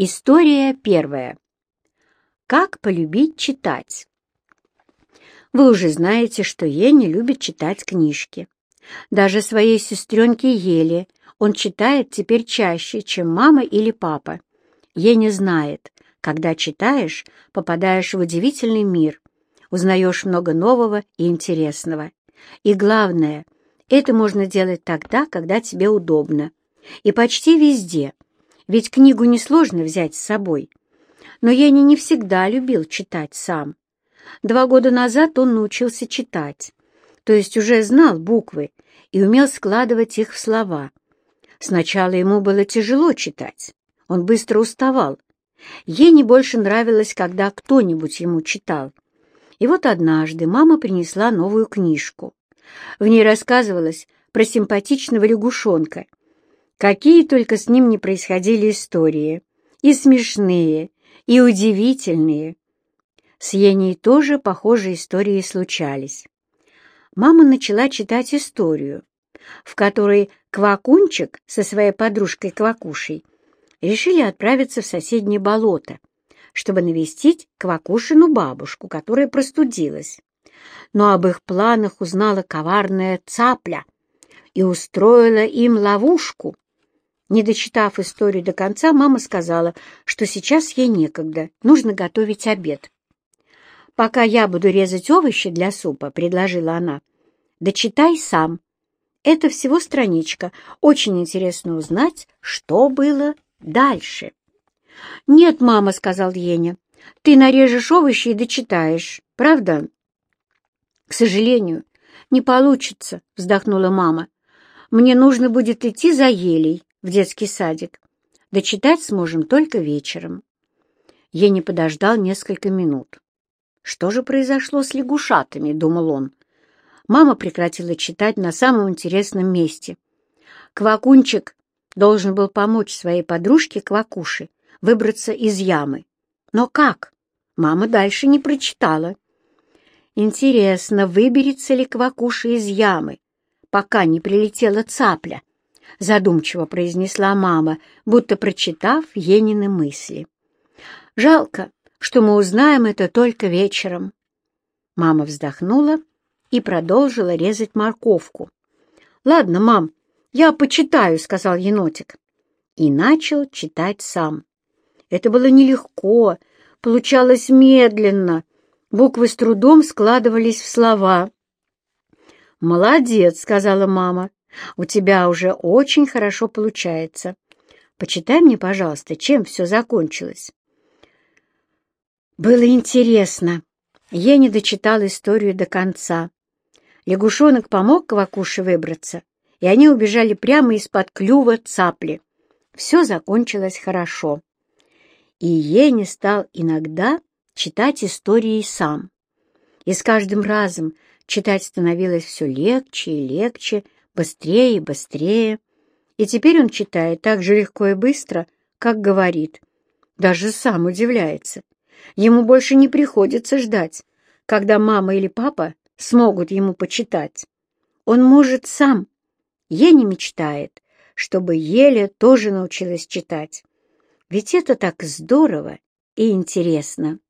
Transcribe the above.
История первая. Как полюбить читать? Вы уже знаете, что Ени любит читать книжки. Даже своей сестренке Еле он читает теперь чаще, чем мама или папа. Еня знает, когда читаешь, попадаешь в удивительный мир, узнаешь много нового и интересного. И главное, это можно делать тогда, когда тебе удобно. И почти везде – ведь книгу несложно взять с собой. Но я не, не всегда любил читать сам. Два года назад он научился читать, то есть уже знал буквы и умел складывать их в слова. Сначала ему было тяжело читать, он быстро уставал. Ене больше нравилось, когда кто-нибудь ему читал. И вот однажды мама принесла новую книжку. В ней рассказывалось про симпатичного лягушонка, Какие только с ним не происходили истории, и смешные, и удивительные. С Еней тоже похожие истории случались. Мама начала читать историю, в которой Квакунчик со своей подружкой Квакушей решили отправиться в соседнее болото, чтобы навестить Квакушину бабушку, которая простудилась. Но об их планах узнала коварная цапля и устроила им ловушку, не дочитав историю до конца, мама сказала, что сейчас ей некогда, нужно готовить обед. «Пока я буду резать овощи для супа», — предложила она, — «дочитай сам. Это всего страничка. Очень интересно узнать, что было дальше». «Нет, мама», — сказал Еня, — «ты нарежешь овощи и дочитаешь, правда?» «К сожалению, не получится», — вздохнула мама. «Мне нужно будет идти за елей в детский садик. Дочитать сможем только вечером. Я не подождал несколько минут. Что же произошло с лягушатами, думал он. Мама прекратила читать на самом интересном месте. Квакунчик должен был помочь своей подружке Квакуше выбраться из ямы. Но как? Мама дальше не прочитала. Интересно, выберется ли Квакуша из ямы, пока не прилетела цапля — задумчиво произнесла мама, будто прочитав Енины мысли. «Жалко, что мы узнаем это только вечером». Мама вздохнула и продолжила резать морковку. «Ладно, мам, я почитаю», — сказал енотик. И начал читать сам. Это было нелегко, получалось медленно. Буквы с трудом складывались в слова. «Молодец», — сказала мама. У тебя уже очень хорошо получается. Почитай мне, пожалуйста, чем все закончилось. Было интересно. Я не дочитал историю до конца. Лягушонок помог Квакуше выбраться, и они убежали прямо из-под клюва цапли. Все закончилось хорошо. И Ени стал иногда читать истории сам. И с каждым разом читать становилось все легче и легче, быстрее быстрее. И теперь он читает так же легко и быстро, как говорит. Даже сам удивляется. Ему больше не приходится ждать, когда мама или папа смогут ему почитать. Он может сам. Ене мечтает, чтобы Еле тоже научилась читать. Ведь это так здорово и интересно.